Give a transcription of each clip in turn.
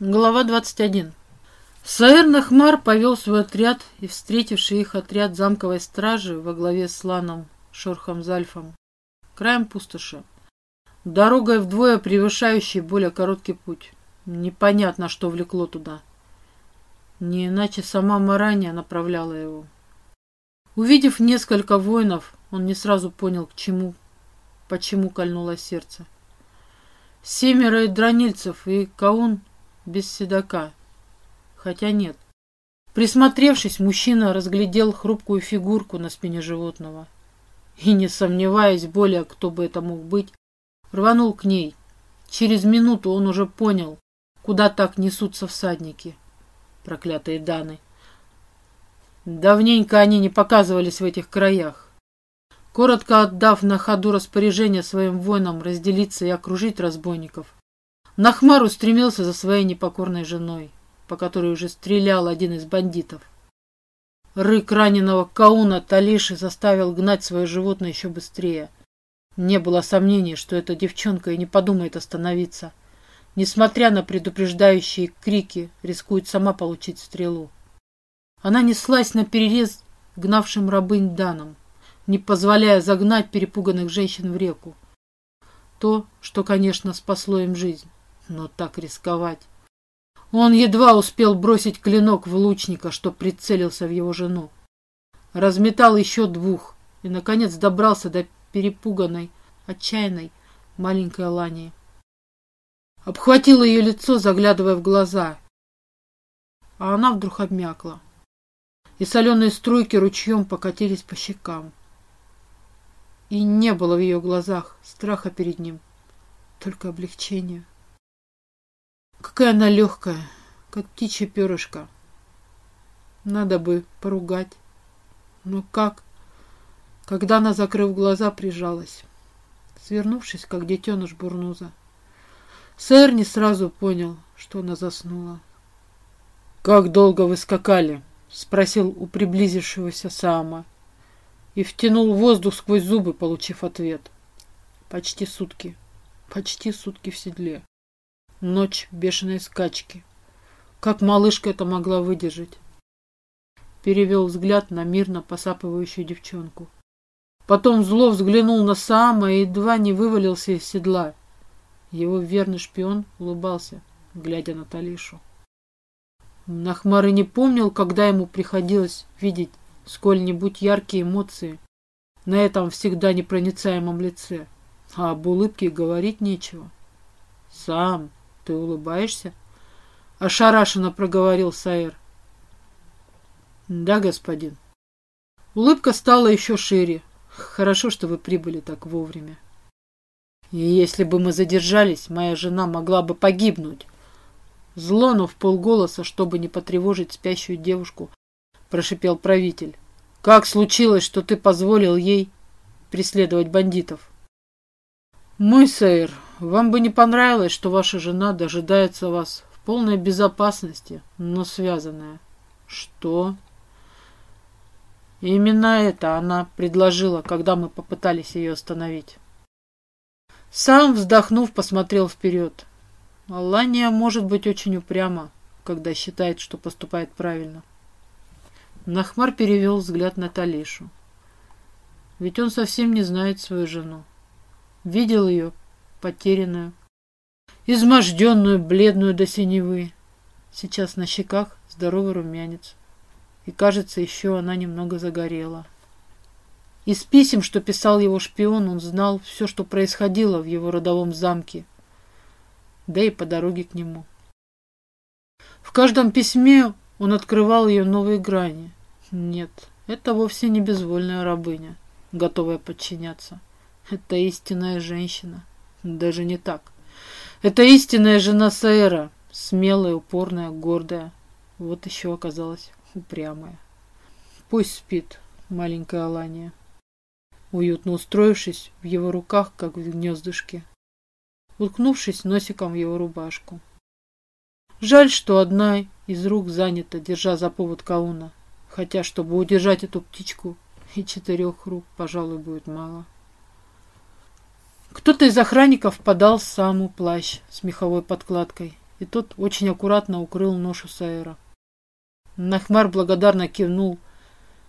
Глава 21. Саэр Нахмар повел свой отряд и встретивший их отряд замковой стражи во главе с Ланом Шорхом Зальфом, краем пустоши. Дорогой вдвое превышающей более короткий путь. Непонятно, что влекло туда. Не иначе сама Марания направляла его. Увидев несколько воинов, он не сразу понял, к чему, почему кольнуло сердце. Семеро дранильцев и Каун — без седока. Хотя нет. Присмотревшись, мужчина разглядел хрупкую фигурку на спине животного. И, не сомневаясь более, кто бы это мог быть, рванул к ней. Через минуту он уже понял, куда так несутся всадники. Проклятые Даны. Давненько они не показывались в этих краях. Коротко отдав на ходу распоряжение своим воинам разделиться и окружить разбойников, Нахмар устремился за своей непокорной женой, по которой уже стрелял один из бандитов. Рык раненого Кауна Талиши заставил гнать свое животное еще быстрее. Не было сомнений, что эта девчонка и не подумает остановиться. Несмотря на предупреждающие крики, рискует сама получить стрелу. Она неслась на перерез гнавшим рабынь Данам, не позволяя загнать перепуганных женщин в реку. То, что, конечно, спасло им жизнь но так рисковать. Он едва успел бросить клинок в лучника, что прицелился в его жену. Разметал еще двух и, наконец, добрался до перепуганной, отчаянной маленькой Лании. Обхватил ее лицо, заглядывая в глаза, а она вдруг обмякла, и соленые струйки ручьем покатились по щекам. И не было в ее глазах страха перед ним, только облегчение. Какая она легкая, как птичье перышко. Надо бы поругать. Но как? Когда она, закрыв глаза, прижалась, свернувшись, как детеныш бурнуза. Сэр не сразу понял, что она заснула. «Как долго вы скакали?» — спросил у приблизившегося Саама. И втянул воздух сквозь зубы, получив ответ. «Почти сутки. Почти сутки в седле». Ночь бешеной скачки. Как малышка это могла выдержать? Перевел взгляд на мирно посапывающую девчонку. Потом зло взглянул на Саама и едва не вывалился из седла. Его верный шпион улыбался, глядя на Талишу. Нахмары не помнил, когда ему приходилось видеть сколь-нибудь яркие эмоции на этом всегда непроницаемом лице. А об улыбке говорить нечего. Сам «Ты улыбаешься?» — ошарашенно проговорил Саэр. «Да, господин». Улыбка стала еще шире. «Хорошо, что вы прибыли так вовремя». «И если бы мы задержались, моя жена могла бы погибнуть». Зло, но в полголоса, чтобы не потревожить спящую девушку, прошипел правитель. «Как случилось, что ты позволил ей преследовать бандитов?» «Мой сэр, вам бы не понравилось, что ваша жена дожидается вас в полной безопасности, но связанная. Что? Именно это она предложила, когда мы попытались ее остановить. Сам, вздохнув, посмотрел вперед. Алания может быть очень упряма, когда считает, что поступает правильно. Нахмар перевел взгляд на Талишу. Ведь он совсем не знает свою жену. Видел ее потерянную, изможденную, бледную до синевы. Сейчас на щеках здоровый румянец. И, кажется, еще она немного загорела. Из писем, что писал его шпион, он знал все, что происходило в его родовом замке, да и по дороге к нему. В каждом письме он открывал ее новые грани. Нет, это вовсе не безвольная рабыня, готовая подчиняться. Это истинная женщина. Даже не так. Это истинная жена Саэра. Смелая, упорная, гордая. Вот еще оказалась упрямая. Пусть спит, маленькая Алания. Уютно устроившись в его руках, как в гнездышке. Уткнувшись носиком в его рубашку. Жаль, что одна из рук занята, держа за повод Кауна. Хотя, чтобы удержать эту птичку, и четырех рук, пожалуй, будет мало. Кто-то из охранников подал саму плащ с меховой подкладкой, и тот очень аккуратно укрыл ношу Саэра. Нахмар благодарно кивнул.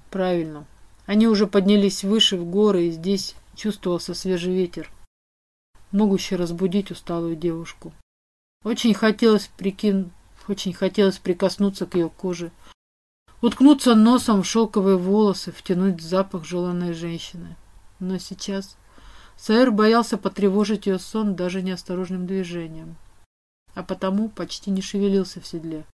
Правильно. Они уже поднялись выше в горы, и здесь чувствовался свежий ветер, могущий разбудить усталую девушку. Очень хотелось прикин... очень хотелось прикоснуться к ее коже, уткнуться носом в шелковые волосы, втянуть запах желанной женщины. Но сейчас Саэр боялся потревожить ее сон даже неосторожным движением, а потому почти не шевелился в седле,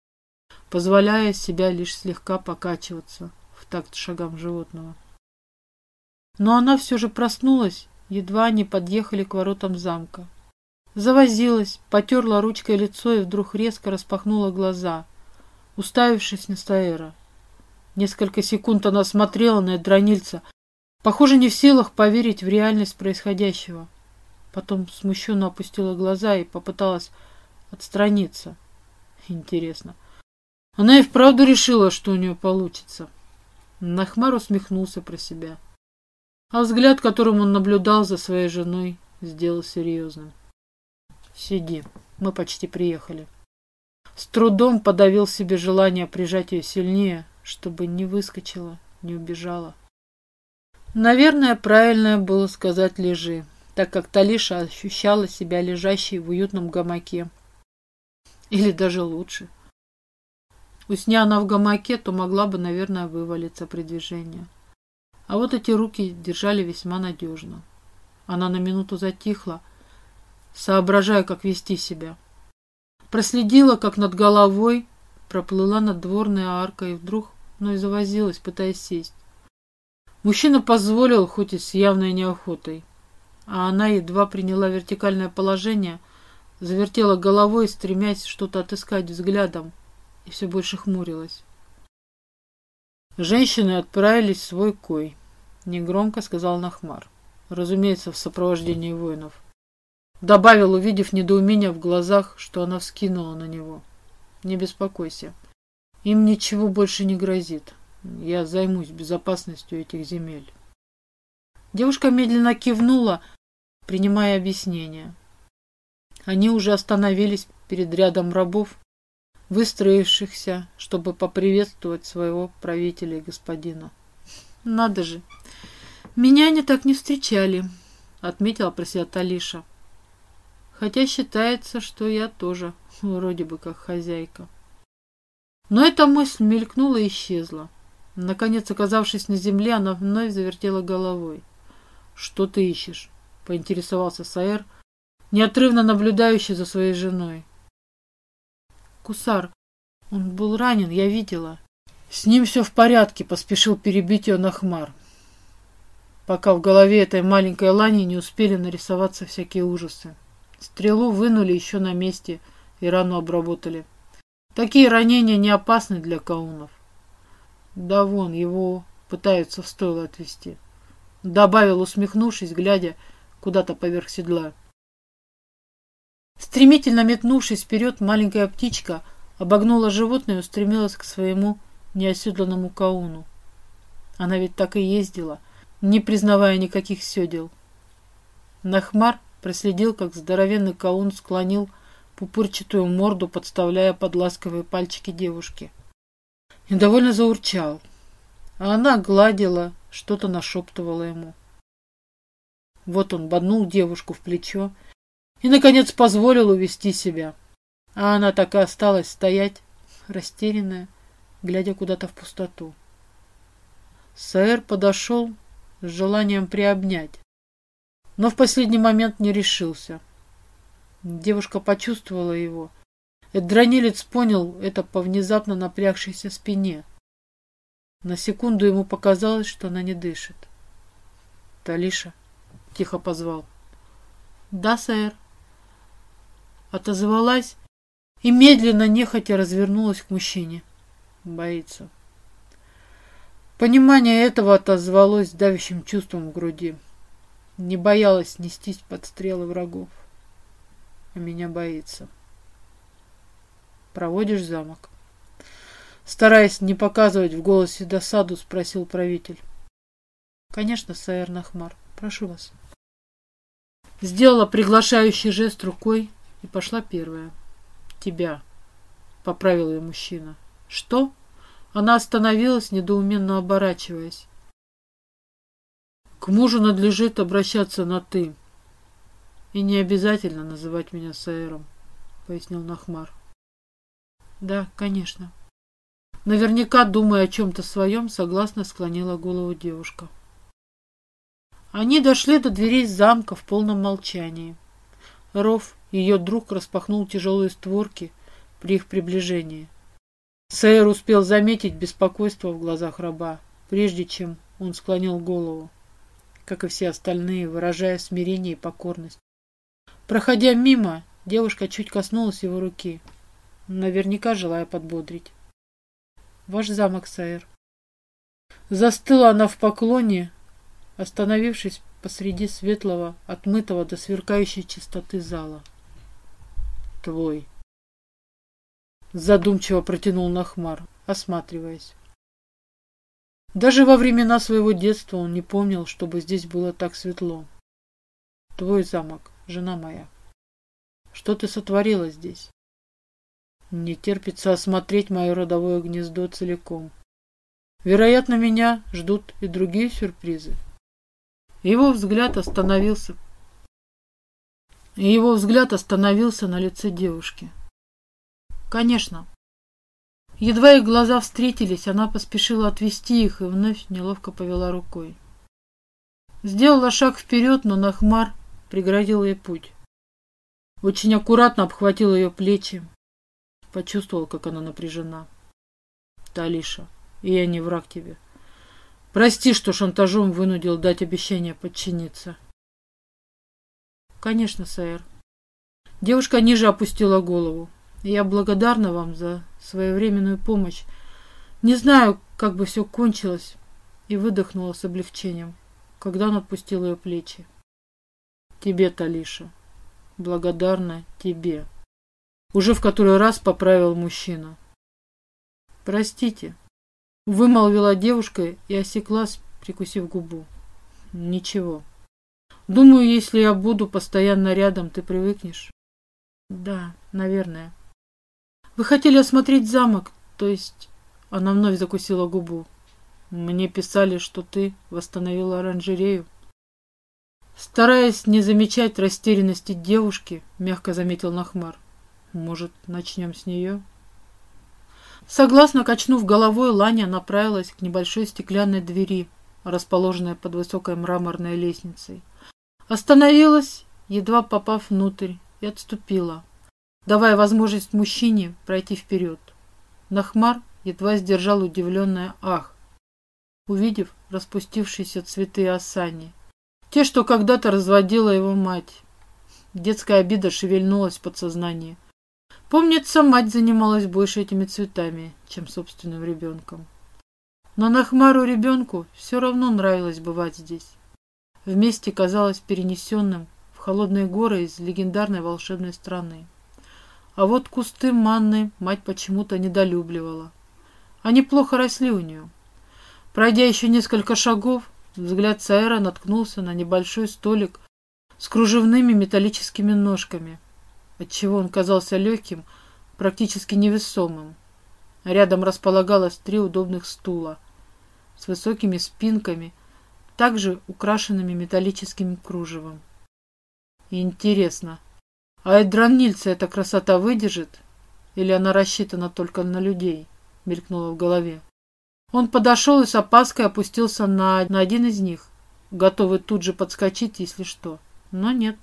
позволяя себя лишь слегка покачиваться в такт шагам животного. Но она все же проснулась, едва они подъехали к воротам замка. Завозилась, потерла ручкой лицо и вдруг резко распахнула глаза, уставившись на Саэра. Несколько секунд она смотрела на Эдронильца, похоже, не в силах поверить в реальность происходящего. Потом смущенно опустила глаза и попыталась отстраниться. Интересно. Она и вправду решила, что у нее получится. Нахмар усмехнулся про себя. А взгляд, которым он наблюдал за своей женой, сделал серьезным. Сиди, мы почти приехали. С трудом подавил себе желание прижать ее сильнее, чтобы не выскочила, не убежала. Наверное, правильное было сказать «лежи», так как Талиша ощущала себя лежащей в уютном гамаке. Или даже лучше. Усня она в гамаке, то могла бы, наверное, вывалиться при движении. А вот эти руки держали весьма надежно. Она на минуту затихла, соображая, как вести себя. Проследила, как над головой проплыла надворная арка и вдруг но и завозилась, пытаясь сесть. Мужчина позволил, хоть и с явной неохотой. А она едва приняла вертикальное положение, завертела головой, стремясь что-то отыскать взглядом, и все больше хмурилась. Женщины отправились в свой кой, негромко сказал Нахмар, разумеется, в сопровождении воинов. Добавил, увидев недоумение в глазах, что она вскинула на него. «Не беспокойся. Им ничего больше не грозит. Я займусь безопасностью этих земель». Девушка медленно кивнула, принимая объяснение. Они уже остановились перед рядом рабов, выстроившихся, чтобы поприветствовать своего правителя и господина. «Надо же! Меня они так не встречали», — отметила про себя Талиша. Хотя считается, что я тоже вроде бы как хозяйка. Но эта мысль мелькнула и исчезла. Наконец, оказавшись на земле, она вновь завертела головой. «Что ты ищешь?» — поинтересовался Саэр, неотрывно наблюдающий за своей женой. «Кусар, он был ранен, я видела». «С ним все в порядке», — поспешил перебить ее Нахмар, пока в голове этой маленькой Лани не успели нарисоваться всякие ужасы. Стрелу вынули еще на месте и рану обработали. Такие ранения не опасны для каунов. Да вон, его пытаются в стойло отвезти. Добавил, усмехнувшись, глядя куда-то поверх седла. Стремительно метнувшись вперед, маленькая птичка обогнула животное и устремилась к своему неоседланному кауну. Она ведь так и ездила, не признавая никаких седел. Нахмар проследил, как здоровенный каун склонил пупырчатую морду, подставляя под ласковые пальчики девушки. И довольно заурчал. А она гладила, что-то нашептывала ему. Вот он боднул девушку в плечо и, наконец, позволил увести себя. А она так и осталась стоять, растерянная, глядя куда-то в пустоту. Саэр подошел с желанием приобнять, но в последний момент не решился. Девушка почувствовала его. Эдронилец понял это по внезапно напрягшейся спине. На секунду ему показалось, что она не дышит. «Талиша?» — тихо позвал. «Да, сэр». Отозвалась и медленно, нехотя развернулась к мужчине. Боится. Понимание этого отозвалось давящим чувством в груди. Не боялась нестись под стрелы врагов. А меня боится. Проводишь замок? Стараясь не показывать в голосе досаду, спросил правитель. Конечно, сэр Нахмар. Прошу вас. Сделала приглашающий жест рукой и пошла первая. тебя», — поправил ее мужчина. «Что?» Она остановилась, недоуменно оборачиваясь. «К мужу надлежит обращаться на «ты». И не обязательно называть меня Саэром», — пояснил Нахмар. «Да, конечно». Наверняка, думая о чем-то своем, согласно склонила голову девушка. Они дошли до дверей замка в полном молчании. Ров, ее друг, распахнул тяжелые створки при их приближении. Сейр успел заметить беспокойство в глазах раба, прежде чем он склонил голову, как и все остальные, выражая смирение и покорность. Проходя мимо, девушка чуть коснулась его руки, наверняка желая подбодрить. «Ваш замок, Сайр». Застыла она в поклоне, остановившись посреди светлого, отмытого до сверкающей чистоты зала. «Твой», Задумчиво протянул Нахмар, осматриваясь. Даже во времена своего детства он не помнил, чтобы здесь было так светло. Твой замок, жена моя. Что ты сотворила здесь? Не терпится осмотреть мое родовое гнездо целиком. Вероятно, меня ждут и другие сюрпризы. Его взгляд остановился. И его взгляд остановился на лице девушки. Конечно. Едва их глаза встретились, она поспешила отвести их и вновь неловко повела рукой. Сделала шаг вперед, но Нахмар преградил ей путь. Очень аккуратно обхватил ее плечи. Почувствовал, как она напряжена. Талиша, я не враг тебе. Прости, что шантажом вынудил дать обещание подчиниться. Конечно, сэр. Девушка ниже опустила голову. Я благодарна вам за своевременную помощь. Не знаю, как бы все кончилось. И выдохнула с облегчением, когда он отпустил ее плечи. Тебе, Талиша. Благодарна тебе. Уже в который раз поправил мужчина. Простите. Вымолвила девушка и осеклась, прикусив губу. Ничего. Думаю, если я буду постоянно рядом, ты привыкнешь. Да, наверное. Вы хотели осмотреть замок, то есть... Она вновь закусила губу. Мне писали, что ты восстановила оранжерею. Стараясь не замечать растерянности девушки, мягко заметил Нахмар. Может, начнем с нее? Согласно качнув головой, Ланя направилась к небольшой стеклянной двери, расположенной под высокой мраморной лестницей. Остановилась, едва попав внутрь, и отступила давая возможность мужчине пройти вперед. Нахмар едва сдержал удивленное «ах», увидев распустившиеся цветы осани. Те, что когда-то разводила его мать. Детская обида шевельнулась в подсознании. Помнится, мать занималась больше этими цветами, чем собственным ребенком. Но Нахмару ребенку все равно нравилось бывать здесь. Вместе казалось перенесенным в холодные горы из легендарной волшебной страны. А вот кусты манны мать почему-то недолюбливала. Они плохо росли у нее. Пройдя еще несколько шагов, взгляд Сайра наткнулся на небольшой столик с кружевными металлическими ножками, отчего он казался легким, практически невесомым. Рядом располагалось три удобных стула с высокими спинками, также украшенными металлическим кружевом. Интересно, а Эдранильца эта красота выдержит? Или она рассчитана только на людей? Мелькнуло в голове. Он подошел и с опаской опустился на, на один из них, готовый тут же подскочить, если что. Но нет.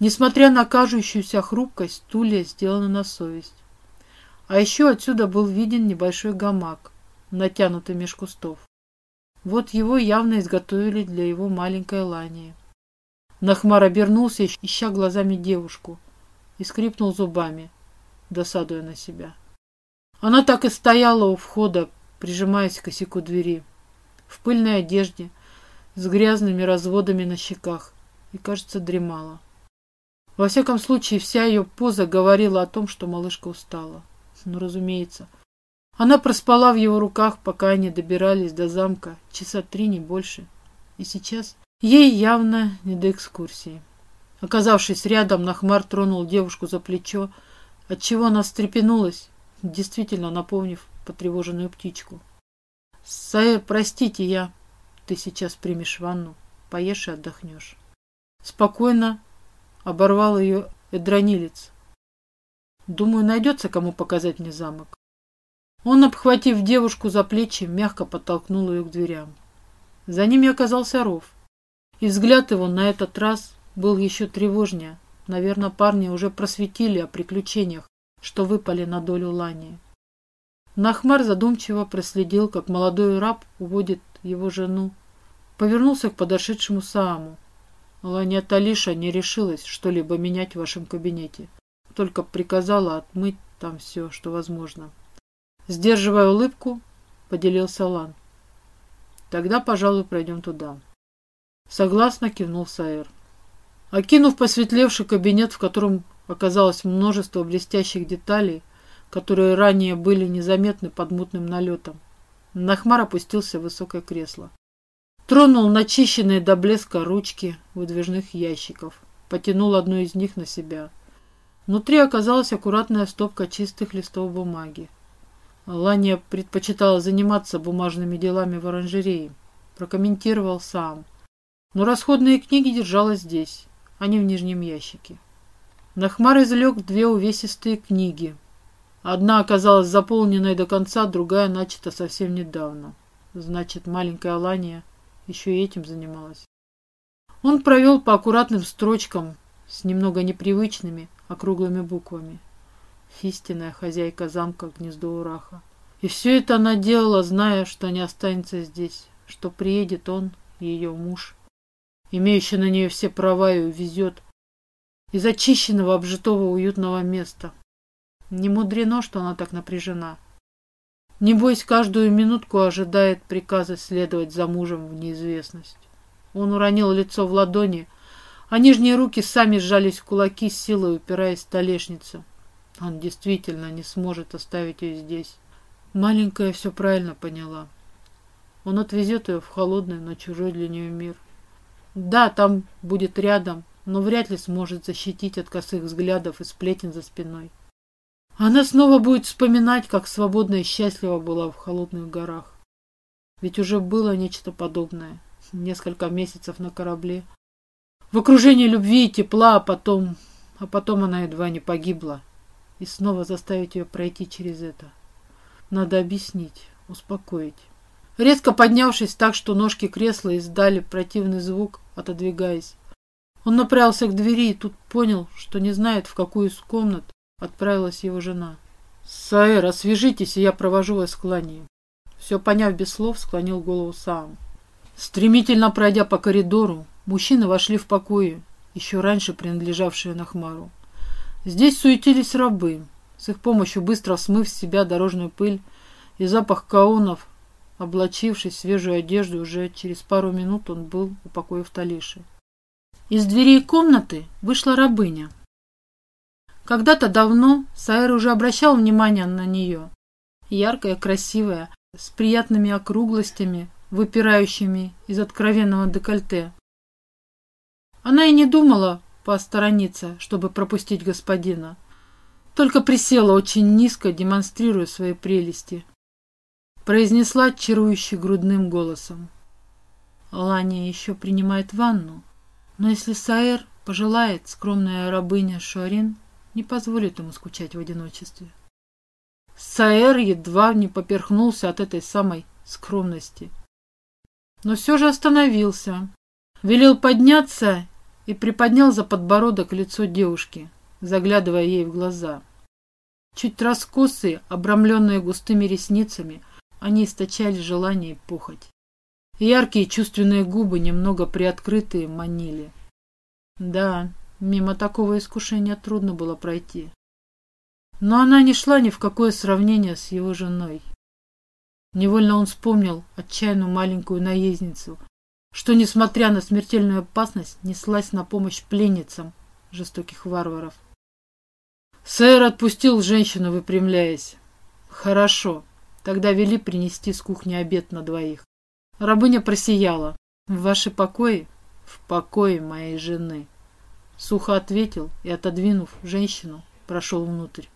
Несмотря на кажущуюся хрупкость, стулья сделаны на совесть. А еще отсюда был виден небольшой гамак, натянутый меж кустов. Вот его явно изготовили для его маленькой Лании. Нахмар обернулся, ища глазами девушку, и скрипнул зубами, досадуя на себя. Она так и стояла у входа, прижимаясь к косяку двери, в пыльной одежде, с грязными разводами на щеках, и, кажется, дремала. Во всяком случае, вся ее поза говорила о том, что малышка устала. Ну, разумеется. Она проспала в его руках, пока они добирались до замка, часа три, не больше. И сейчас Ей явно не до экскурсии. Оказавшись рядом, Нахмар тронул девушку за плечо, отчего она встрепенулась, действительно напомнив потревоженную птичку. «Саэр, простите, я...» «Ты сейчас примешь ванну, поешь и отдохнешь». Спокойно оборвал ее эдронилец. «Думаю, найдется, кому показать мне замок». Он, обхватив девушку за плечи, мягко подтолкнул ее к дверям. За ними оказался ров. И взгляд его на этот раз был еще тревожнее. Наверное, парни уже просветили о приключениях, что выпали на долю Лани. Нахмар задумчиво проследил, как молодой раб уводит его жену. Повернулся к подошедшему Сааму. Ланя Талиша не решилась что-либо менять в вашем кабинете. Только приказала отмыть там все, что возможно. Сдерживая улыбку, поделился Лан. Тогда, пожалуй, пройдем туда. Согласно кивнул Саэр. Окинув посветлевший кабинет, в котором оказалось множество блестящих деталей, которые ранее были незаметны под мутным налетом, Нахмар опустился в высокое кресло. Тронул начищенные до блеска ручки выдвижных ящиков, потянул одну из них на себя. Внутри оказалась аккуратная стопка чистых листов бумаги. Ланя предпочитала заниматься бумажными делами в оранжерее. Прокомментировал сам. Но расходные книги держала здесь, а не в нижнем ящике. Нахмар извлек две увесистые книги. Одна оказалась заполненной до конца, другая начата совсем недавно. Значит, маленькая Лания еще и этим занималась. Он провел по аккуратным строчкам с немного непривычными округлыми буквами истинная хозяйка замка Гнездо Ураха. И все это она делала, зная, что не останется здесь, что приедет он, ее муж, имеющий на нее все права и увезет из очищенного, обжитого, уютного места. Не мудрено, что она так напряжена. Небось, каждую минутку ожидает приказа следовать за мужем в неизвестность. Он уронил лицо в ладони, а нижние руки сами сжались в кулаки, силой упираясь в столешницу. Он действительно не сможет оставить ее здесь. Маленькая все правильно поняла. Он отвезет ее в холодный, но чужой для нее мир. Да, там будет рядом, но вряд ли сможет защитить от косых взглядов и сплетен за спиной. Она снова будет вспоминать, как свободно и счастливо была в холодных горах. Ведь уже было нечто подобное. Несколько месяцев на корабле. В окружении любви и тепла, а потом... А потом она едва не погибла и снова заставить ее пройти через это. Надо объяснить, успокоить. Резко поднявшись так, что ножки кресла издали противный звук, отодвигаясь, он направился к двери и тут понял, что не знает, в какую из комнат отправилась его жена. «Саэр, освежитесь, и я провожу вас к Лании». Все поняв без слов, склонил голову сам. Стремительно пройдя по коридору, мужчины вошли в покои, еще раньше принадлежавшие Нахмару. Здесь суетились рабы, с их помощью быстро смыв с себя дорожную пыль и запах каунов, облачившись в свежую одежду, уже через пару минут он был у покоев Талиши. Из дверей комнаты вышла рабыня. Когда-то давно Сайр уже обращал внимание на нее. Яркая, красивая, с приятными округлостями, выпирающими из откровенного декольте. Она и не думала посторониться, чтобы пропустить господина. Только присела очень низко, демонстрируя свои прелести. Произнесла чарующе грудным голосом. Ланя еще принимает ванну, но если Саэр пожелает, скромная рабыня Шуарин не позволит ему скучать в одиночестве. Саэр едва не поперхнулся от этой самой скромности. Но все же остановился, велел подняться и приподнял за подбородок лицо девушки, заглядывая ей в глаза. Чуть раскосые, обрамленные густыми ресницами, они источали желание и похоть. Яркие чувственные губы, немного приоткрытые, манили. Да, мимо такого искушения трудно было пройти. Но она не шла ни в какое сравнение с его женой. Невольно он вспомнил отчаянную маленькую наездницу, что, несмотря на смертельную опасность, неслась на помощь пленницам жестоких варваров. Сэр отпустил женщину, выпрямляясь. «Хорошо, тогда вели принести с кухни обед на двоих». Рабыня просияла. «В ваши покои?» «В покое моей жены», — сухо ответил и, отодвинув женщину, прошел внутрь.